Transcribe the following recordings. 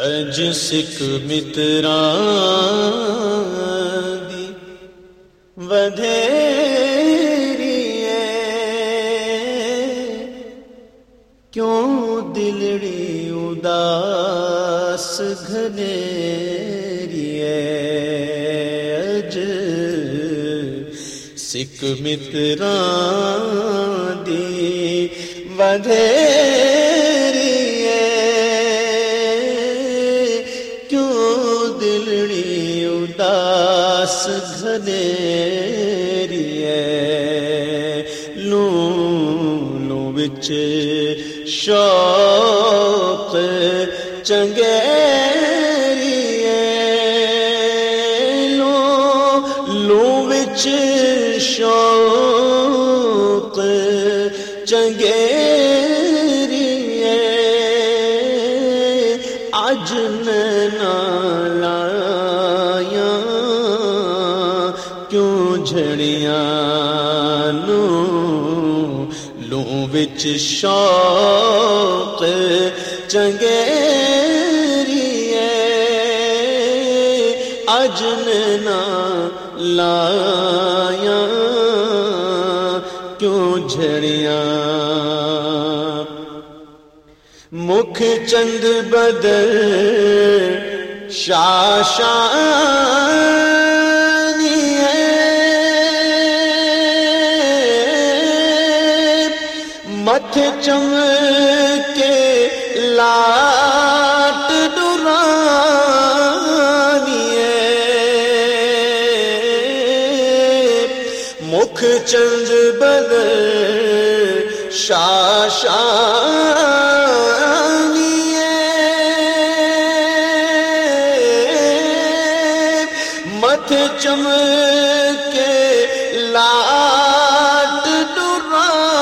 اج سکھ مترا دی کیوں دلڑی اداس گھنیری اج سکھ مترا دی ودھیری لو لو بچ شوق چنگیری لو لو بچ شوق چنگیری اج نالا جھڑیاں نو لو بچ شوق چنگیری اجن نا لایا کیوں جھڑیاں؟ مکھ چند بدل شاشان مکھ چند بد شاشا مت چم کے لاٹ مستانی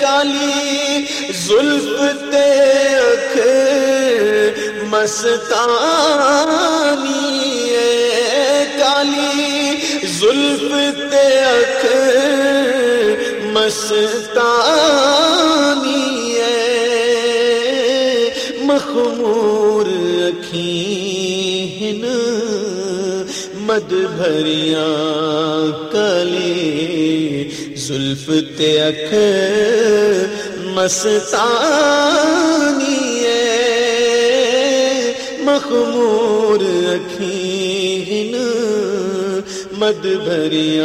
کالی زلف اکھ مستانی والی، زلف تک مستانی ہے۔ مخمور رکھی مد بھریاں کلی زلف تک مستانی ہے۔ مخمور رکھی مد بھریاج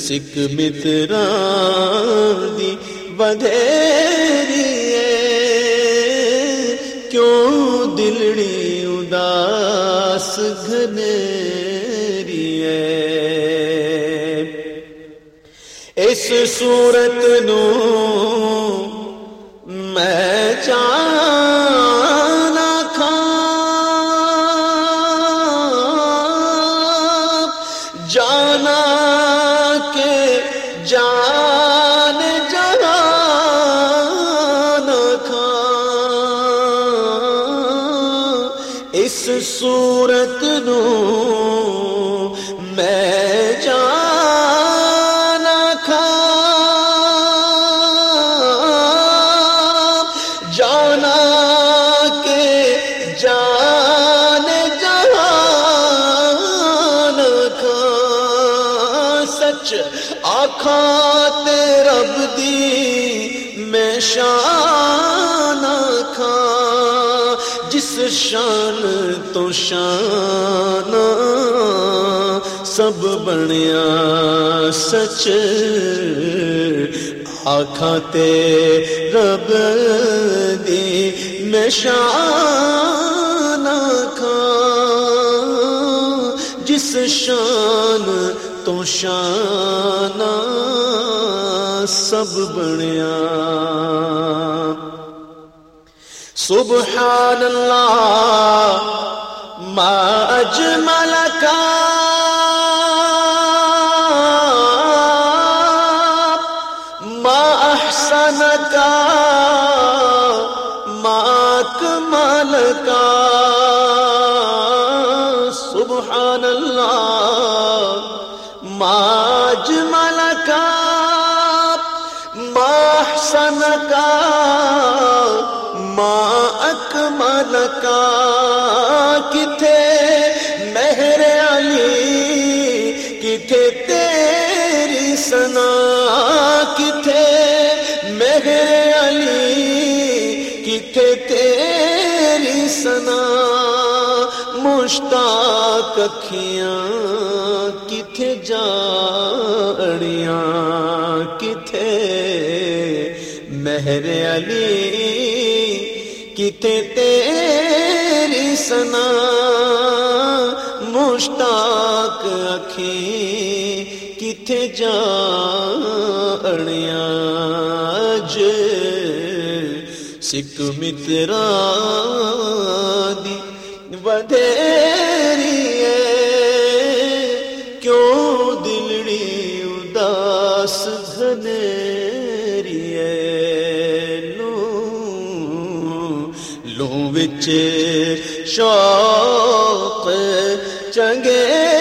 سکھ مترا دی بدھیری کیوں دلڑی اداس گھنیری اس صورت نو میں جانا کے جان جان کھا اس صورت نو میں دی شان کھا جس شان تو شان سب بنیا سچ۔ آخان رب دی میں شان کھا جس شان تو شان۔ سب بنیا۔ سبحان اللہ ما اجمل کا۔ ما احسن کا۔ ما اکمل کا۔ احسن کا، ماں اکمل کا۔ کتھے مہر علی، کتھے تیری سنا کتھے مہر علی، کتھے تیری سنا مشتاق اکھیاں کتھے جاڑیاں، کتھے مہر علی کتھے تیری سنا مشتاق اکھی کتھے جاڑیاں جے سکھ مترا دی بدھیری اداس گھنیری لو لو بچ شوق چنگے